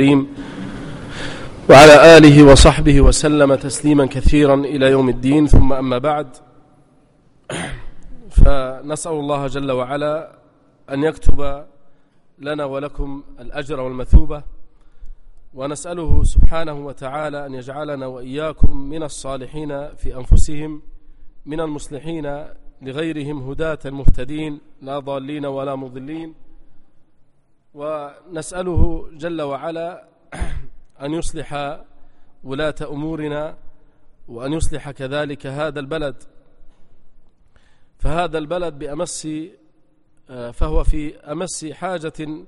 الكريم وعلى آله وصحبه وسلم تسليما كثيرا إلى يوم الدين. ثم أما بعد فنسأل الله جل وعلا أن يكتب لنا ولكم الأجر والمثوبة ونسأله سبحانه وتعالى أن يجعلنا وإياكم من الصالحين في أنفسهم من المصلحين لغيرهم هداة المهتدين لا ضالين ولا مضلين. ونسأله جل وعلا أن يصلح ولاة أمورنا وأن يصلح كذلك هذا البلد. فهذا البلد بأمس فهو في أمس حاجة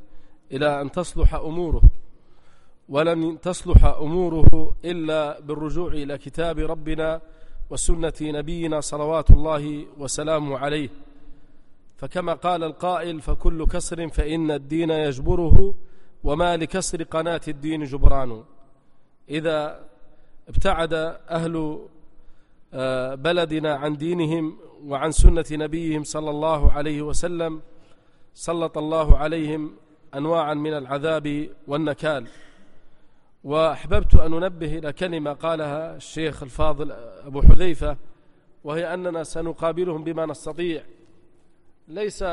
إلى أن تصلح أموره ولن تصلح أموره إلا بالرجوع إلى كتاب ربنا وسنة نبينا صلوات الله وسلامه عليه. فكما قال القائل فكل كسر فإن الدين يجبره وما لكسر قناة الدين جبران. إذا ابتعد أهل آه، بلدنا عن دينهم وعن سنة نبيهم صلى الله عليه وسلم سلط الله عليهم أنواعا من العذاب والنكال. وأحببت أن أنبه إلى كلمة قالها الشيخ الفاضل أبو حذيفة وهي أننا سنقابلهم بما نستطيع. ليس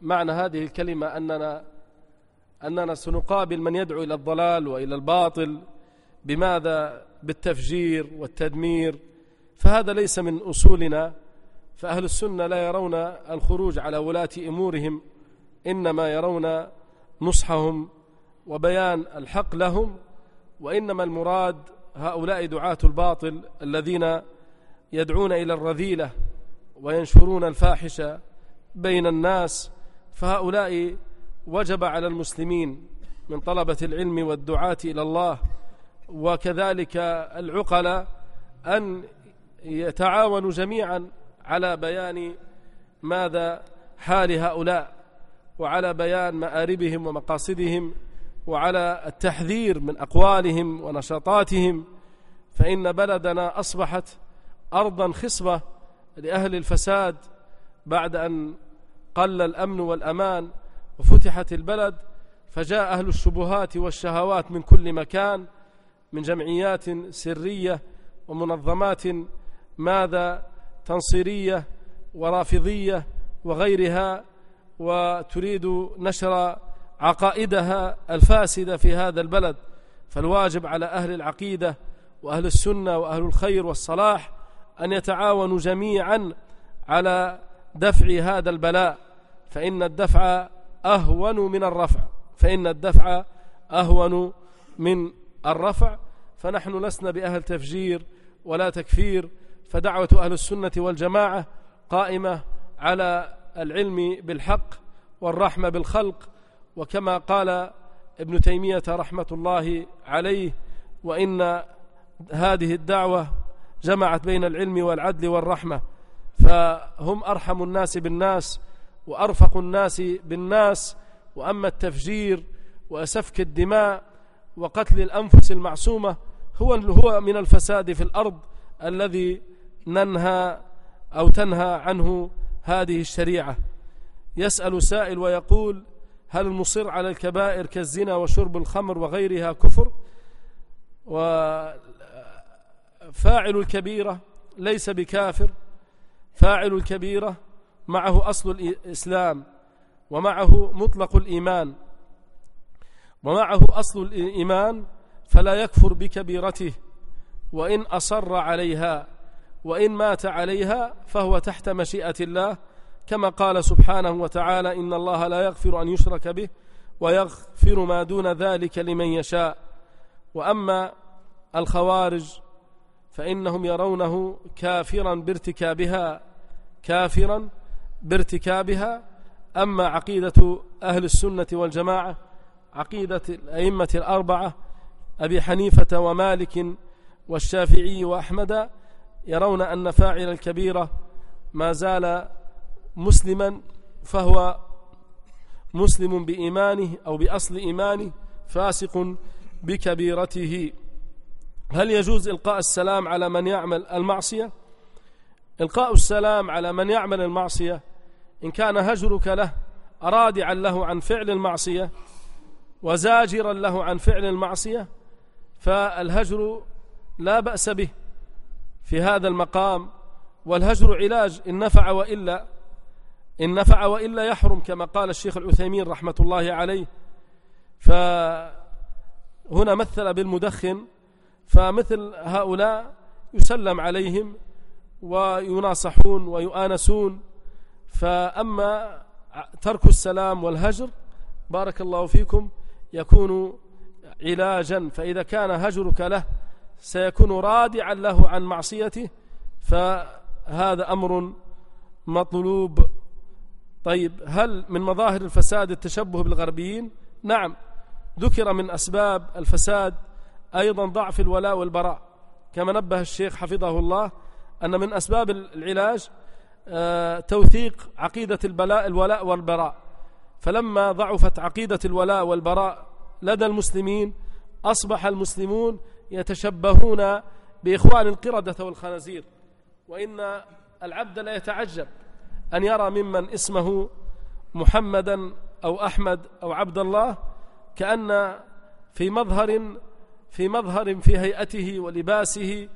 معنى هذه الكلمة أننا أننا سنقابل من يدعو إلى الضلال وإلى الباطل بماذا؟ بالتفجير والتدمير. فهذا ليس من أصولنا. فأهل السنة لا يرون الخروج على ولاة أمورهم إنما يرون نصحهم وبيان الحق لهم وإنما المراد هؤلاء دعاة الباطل الذين يدعون إلى الرذيلة وينشرون الفاحشة. بين الناس فهؤلاء وجب على المسلمين من طلبة العلم والدعاة إلى الله وكذلك العقلاء أن يتعاونوا جميعا على بيان ماذا حال هؤلاء وعلى بيان مآربهم ومقاصدهم وعلى التحذير من أقوالهم ونشاطاتهم فإن بلدنا أصبحت أرضا خصبة لأهل الفساد بعد أن قل الأمن والأمان وفتحت البلد فجاء أهل الشبهات والشهوات من كل مكان من جمعيات سرية ومنظمات ماذا تنصيرية ورافضية وغيرها وتريد نشر عقائدها الفاسدة في هذا البلد. فالواجب على أهل العقيدة وأهل السنة وأهل الخير والصلاح أن يتعاونوا جميعا على دفع هذا البلاء فإن الدفع أهون من الرفع فإن الدفع أهون من الرفع فنحن لسنا بأهل تفجير ولا تكفير فدعوة أهل السنة والجماعة قائمة على العلم بالحق والرحمة بالخلق وكما قال ابن تيمية رحمة الله عليه وإن هذه الدعوة جمعت بين العلم والعدل والرحمة فهم أرحم الناس بالناس وأرفق الناس بالناس وأما التفجير وسفك الدماء وقتل الأنفس المعصومة هو هو من الفساد في الأرض الذي ننهى أو تنهى عنه هذه الشريعة. يسأل سائل ويقول هل المصر على الكبائر كالزنا وشرب الخمر وغيرها كفر؟ وفاعل الكبيرة ليس بكافر فاعل الكبيرة معه أصل الإسلام ومعه مطلق الإيمان ومعه أصل الإيمان فلا يكفر بكبيرته وإن أصر عليها وإن مات عليها فهو تحت مشيئة الله كما قال سبحانه وتعالى إن الله لا يغفر أن يشرك به ويغفر ما دون ذلك لمن يشاء وأما الخوارج فإنهم يرونه كافرا بارتكابها كافرا بارتكابها. أما عقيدة أهل السنة والجماعة عقيدة الأئمة الأربعة أبي حنيفة ومالك والشافعي وأحمد يرون أن فاعل الكبيرة ما زال مسلما فهو مسلم بإيمانه أو بأصل إيمانه فاسق بكبيرته. هل يجوز إلقاء السلام على من يعمل المعصية؟ إلقاء السلام على من يعمل المعصية إن كان هجرك له رادعا له عن فعل المعصية وزاجرا له عن فعل المعصية فالهجر لا بأس به في هذا المقام. والهجر علاج إن نفع وإلا إن نفع وإلا يحرم كما قال الشيخ العثيمين رحمة الله عليه. فهنا مثل بالمدخن فمثل هؤلاء يسلم عليهم ويناصحون ويؤانسون. فأما ترك السلام والهجر بارك الله فيكم يكون علاجا. فإذا كان هجرك له سيكون رادعا له عن معصيته. فهذا أمر مطلوب. طيب هل من مظاهر الفساد التشبه بالغربيين؟ نعم. ذكر من أسباب الفساد أيضا ضعف الولاء والبراء. كما نبه الشيخ حفظه الله أن من أسباب العلاج آه، توثيق عقيدة البلاء الولاء والبراء. فلما ضعفت عقيدة الولاء والبراء لدى المسلمين أصبح المسلمون يتشبهون بإخوان القردة والخنازير. وإن العبد لا يتعجب أن يرى ممن اسمه محمدا أو أحمد أو عبد الله كأن في مظهر في مظهر في هيئته ولباسه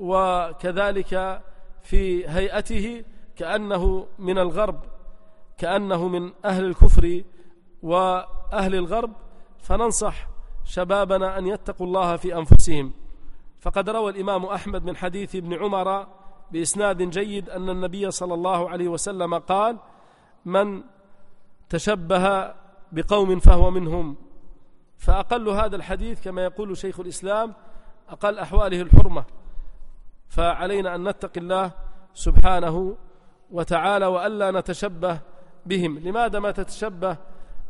وكذلك في هيئته كأنه من الغرب كأنه من أهل الكفر وأهل الغرب فننصح شبابنا أن يتقوا الله في أنفسهم. فقد روى الإمام أحمد من حديث ابن عمر بإسناد جيد أن النبي صلى الله عليه وسلم قال من تشبه بقوم فهو منهم فأقل هذا الحديث كما يقول شيخ الإسلام أقل أحواله الحرمة فعلينا أن نتقي الله سبحانه وتعالى وألا نتشبه بهم. لماذا ما تتشبه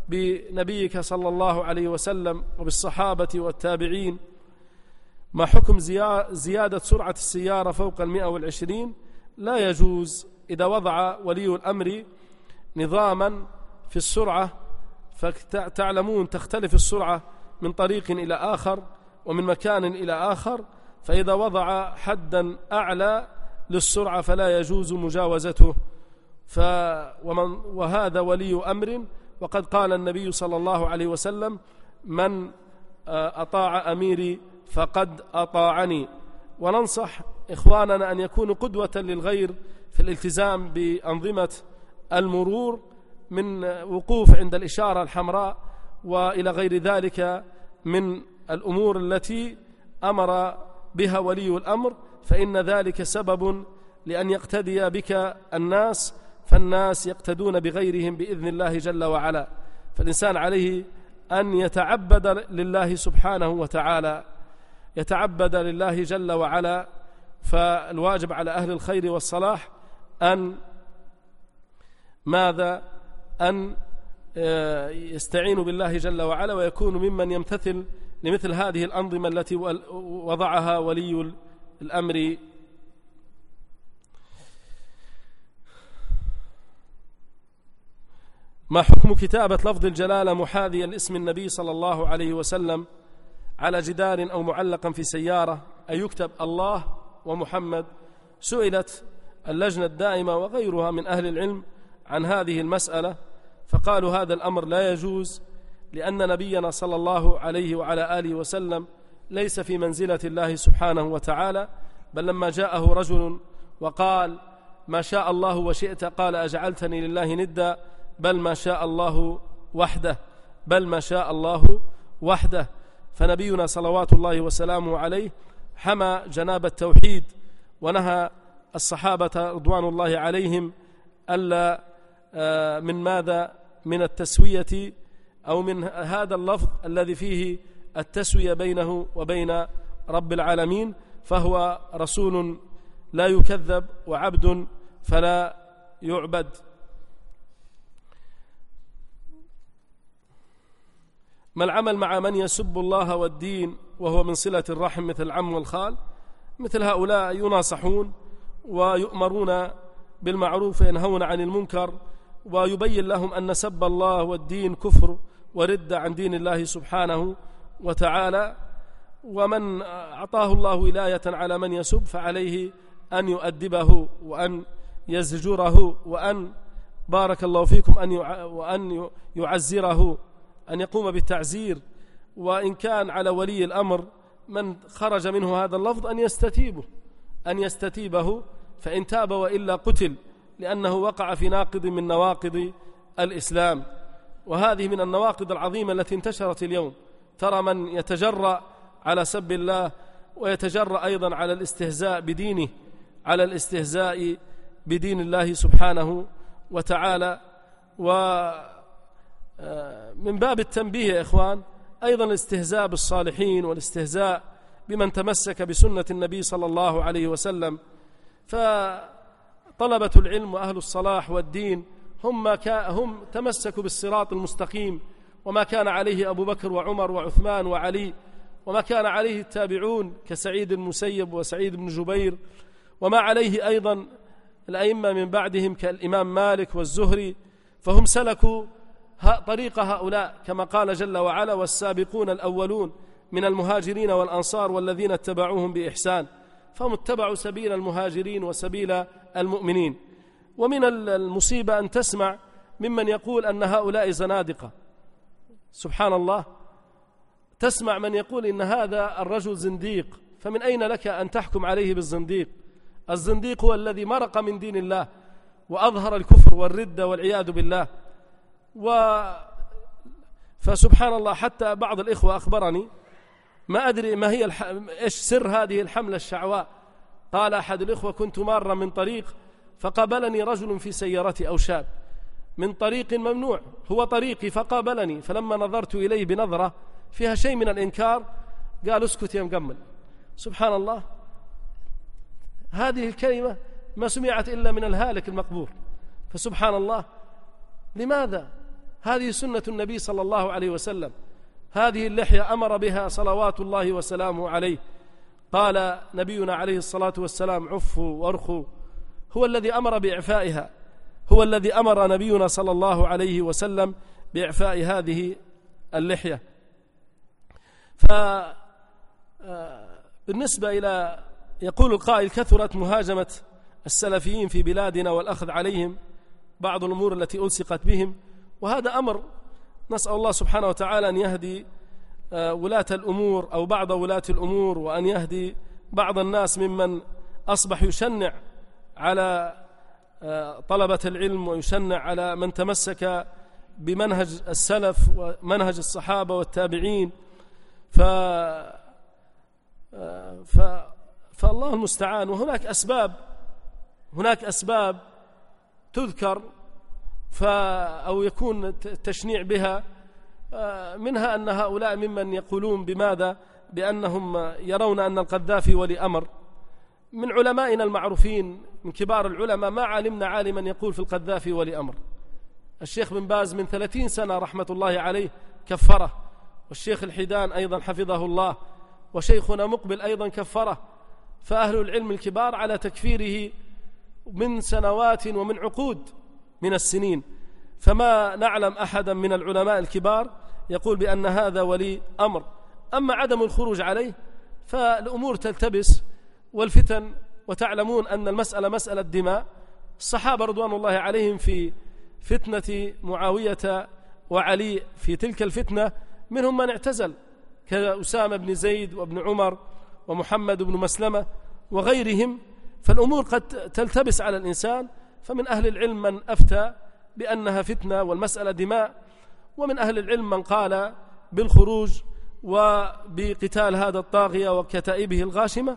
بنبيك صلى الله عليه وسلم وبالصحابة والتابعين؟ ما حكم زيادة سرعة السيارة فوق المئة والعشرين؟ لا يجوز. إذا وضع ولي الأمر نظاما في السرعة فتعلمون تختلف السرعة من طريق إلى آخر ومن مكان إلى آخر فإذا وضع حدا أعلى للسرعة فلا يجوز مجاوزته. ف ومن وهذا ولي أمر. وقد قال النبي صلى الله عليه وسلم من آه، أطاع أميري فقد أطاعني. وننصح إخواننا أن يكونوا قدوة للغير في الالتزام بأنظمة المرور من وقوف عند الإشارة الحمراء وإلى غير ذلك من الأمور التي أمر بها ولي الأمر فإن ذلك سبب لأن يقتدي بك الناس فالناس يقتدون بغيرهم بإذن الله جل وعلا. فالإنسان عليه أن يتعبد لله سبحانه وتعالى يتعبد لله جل وعلا. فالواجب على أهل الخير والصلاح أن ماذا؟ أن آه، يستعينوا بالله جل وعلا ويكونوا ممن يمتثل لمثل هذه الأنظمة التي وضعها ولي الأمر. ما حكم كتابة لفظ الجلالة محاذيا لاسم النبي صلى الله عليه وسلم على جدار أو معلقا في سيارة؟ أي يكتب الله ومحمد. سئلت اللجنة الدائمة وغيرها من أهل العلم عن هذه المسألة فقالوا هذا الأمر لا يجوز. لأن نبينا صلى الله عليه وعلى آله وسلم ليس في منزلة الله سبحانه وتعالى بل لما جاءه رجل وقال ما شاء الله وشئت قال أجعلتني لله ندا بل ما شاء الله وحده بل ما شاء الله وحده. فنبينا صلوات الله وسلامه عليه حمى جناب التوحيد ونهى الصحابة رضوان الله عليهم ألا آه، من ماذا؟ من التسوية أو من هذا اللفظ الذي فيه التسوية بينه وبين رب العالمين فهو رسول لا يكذب وعبد فلا يعبد. ما العمل مع من يسب الله والدين وهو من صلة الرحم مثل العم والخال؟ مثل هؤلاء يناصحون ويؤمرون بالمعروف وينهون عن المنكر ويبين لهم أن سب الله والدين كفر ورد عن دين الله سبحانه وتعالى ومن أعطاه الله ولاية على من يسب فعليه أن يؤدبه وأن يزجره وأن بارك الله فيكم أن وأن يعزره أن يقوم بالتعزير. وإن كان على ولي الأمر من خرج منه هذا اللفظ أن يستتيبه أن يستتيبه فإن تاب وإلا قتل لأنه وقع في ناقض من نواقض الإسلام. وهذه من النواقض العظيمة التي انتشرت اليوم. ترى من يتجرأ على سب الله ويتجرأ أيضا على الاستهزاء بدينه على الاستهزاء بدين الله سبحانه وتعالى. ومن آه، باب التنبيه يا إخوان أيضا الاستهزاء بالصالحين والاستهزاء بمن تمسك بسنة النبي صلى الله عليه وسلم. فطلبة العلم وأهل الصلاح والدين هم, هم تمسكوا بالصراط المستقيم وما كان عليه أبو بكر وعمر وعثمان وعلي وما كان عليه التابعون كسعيد المسيب وسعيد بن جبير وما عليه أيضا الأئمة من بعدهم كالإمام مالك والزهري فهم سلكوا طريق هؤلاء كما قال جل وعلا والسابقون الأولون من المهاجرين والأنصار والذين اتبعوهم بإحسان فهم اتبعوا سبيل المهاجرين وسبيل المؤمنين ومن المصيبة أن تسمع ممن يقول أن هؤلاء زنادقة. سبحان الله. تسمع من يقول إن هذا الرجل زنديق. فمن أين لك أن تحكم عليه بالزنديق؟ الزنديق هو الذي مرق من دين الله وأظهر الكفر والردة والعياذ بالله. و فسبحان الله حتى بعض الإخوة أخبرني ما أدري ما هي الح... إيش سر هذه الحملة الشعواء. قال أحد الإخوة كنت مارا من طريق فقابلني رجل في سيارتي أو شاب من طريق ممنوع هو طريقي فقابلني فلما نظرت إليه بنظرة فيها شيء من الإنكار قال اسكت يا مقمل. سبحان الله هذه الكلمة ما سمعت إلا من الهالك المقبور. فسبحان الله لماذا هذه سنة النبي صلى الله عليه وسلم؟ هذه اللحية أمر بها صلوات الله وسلامه عليه. قال نبينا عليه الصلاة والسلام عفوا وارخوا. هو الذي أمر بإعفائها هو الذي أمر نبينا صلى الله عليه وسلم بإعفاء هذه اللحية. ف آه، إلى يقول القائل كثرت مهاجمة السلفيين في بلادنا والأخذ عليهم بعض الأمور التي ألصقت بهم وهذا أمر نسأل الله سبحانه وتعالى أن يهدي آه، ولاة الأمور أو بعض ولاة الأمور وأن يهدي بعض الناس ممن أصبح يشنع على آه، طلبة العلم ويشنع على من تمسك بمنهج السلف ومنهج الصحابة والتابعين. ف آه، ف فالله المستعان. وهناك أسباب هناك أسباب تذكر أو يكون التشنيع بها آه، منها أن هؤلاء ممن يقولون بماذا؟ بأنهم يرون أن القذافي ولي أمر. من علمائنا المعروفين من كبار العلماء ما علمنا عالما يقول في القذافي ولي أمر الشيخ بن باز من ثلاثين سنة رحمة الله عليه كفره والشيخ الحيدان أيضا حفظه الله وشيخنا مقبل أيضا كفره. فأهل العلم الكبار على تكفيره من سنوات ومن عقود من السنين. فما نعلم أحدا من العلماء الكبار يقول بأن هذا ولي أمر. أما عدم الخروج عليه فالأمور تلتبس والفتن وتعلمون أن المسألة مسألة دماء. الصحابة رضوان الله عليهم في فتنة معاوية وعلي في تلك الفتنة منهم من اعتزل كأسامة بن زيد وابن عمر ومحمد بن مسلمة وغيرهم. فالأمور قد تلتبس على الإنسان فمن أهل العلم من أفتى بأنها فتنة والمسألة دماء. ومن أهل العلم من قال بالخروج وبقتال هذا الطاغية وكتائبه الغاشمة.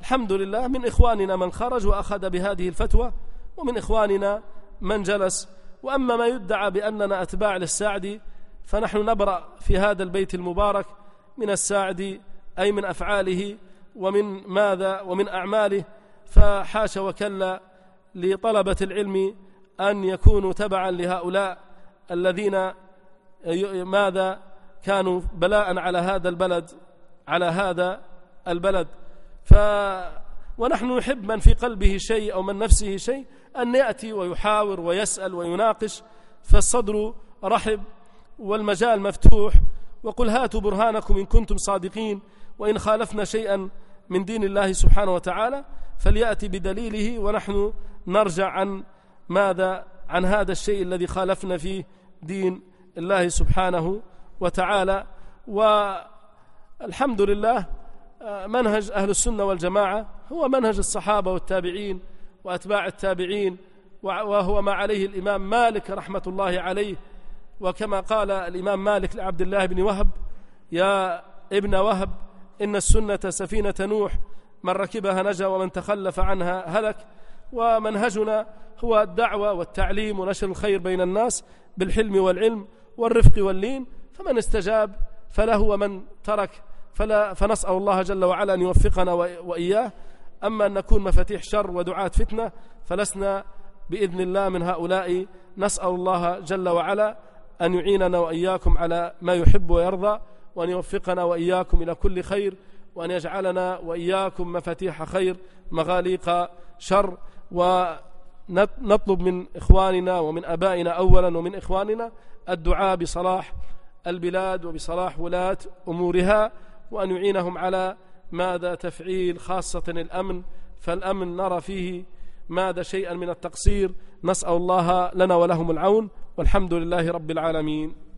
والحمد لله من إخواننا من خرج وأخذ بهذه الفتوى ومن إخواننا من جلس. وأما ما يدعى بأننا أتباع للساعدي فنحن نبرأ في هذا البيت المبارك من الساعدي أي من أفعاله ومن ماذا ومن أعماله. فحاش وكلا لطلبة العلم أن يكونوا تبعا لهؤلاء الذين ماذا كانوا بلاء على هذا البلد على هذا البلد. ف ونحن نحب من في قلبه شيء أو من نفسه شيء أن يأتي ويحاور ويسأل ويناقش فالصدر رحب والمجال مفتوح وقل هاتوا برهانكم إن كنتم صادقين وإن خالفنا شيئا من دين الله سبحانه وتعالى فليأتي بدليله ونحن نرجع عن ماذا عن هذا الشيء الذي خالفنا فيه دين الله سبحانه وتعالى. والحمد لله منهج أهل السنة والجماعة هو منهج الصحابة والتابعين وأتباع التابعين وهو ما عليه الإمام مالك رحمة الله عليه. وكما قال الإمام مالك لعبد الله بن وهب يا ابن وهب إن السنة سفينة نوح من ركبها نجا ومن تخلف عنها هلك. ومنهجنا هو الدعوة والتعليم ونشر الخير بين الناس بالحلم والعلم والرفق واللين. فمن استجاب فله ومن ترك فلا فنسأل الله جل وعلا أن يوفقنا وإياه. أما أن نكون مفاتيح شر ودعاة فتنة فلسنا بإذن الله من هؤلاء. نسأل الله جل وعلا أن يعيننا وإياكم على ما يحب ويرضى وأن يوفقنا وإياكم إلى كل خير وأن يجعلنا وإياكم مفاتيح خير مغاليق شر. ونطلب من إخواننا ومن أبائنا أولا ومن إخواننا الدعاء بصلاح البلاد وبصلاح ولاة أمورها. وأن يعينهم على ماذا تفعيل خاصة الأمن فالأمن نرى فيه ماذا شيئا من التقصير. نسأل الله لنا ولهم العون والحمد لله رب العالمين.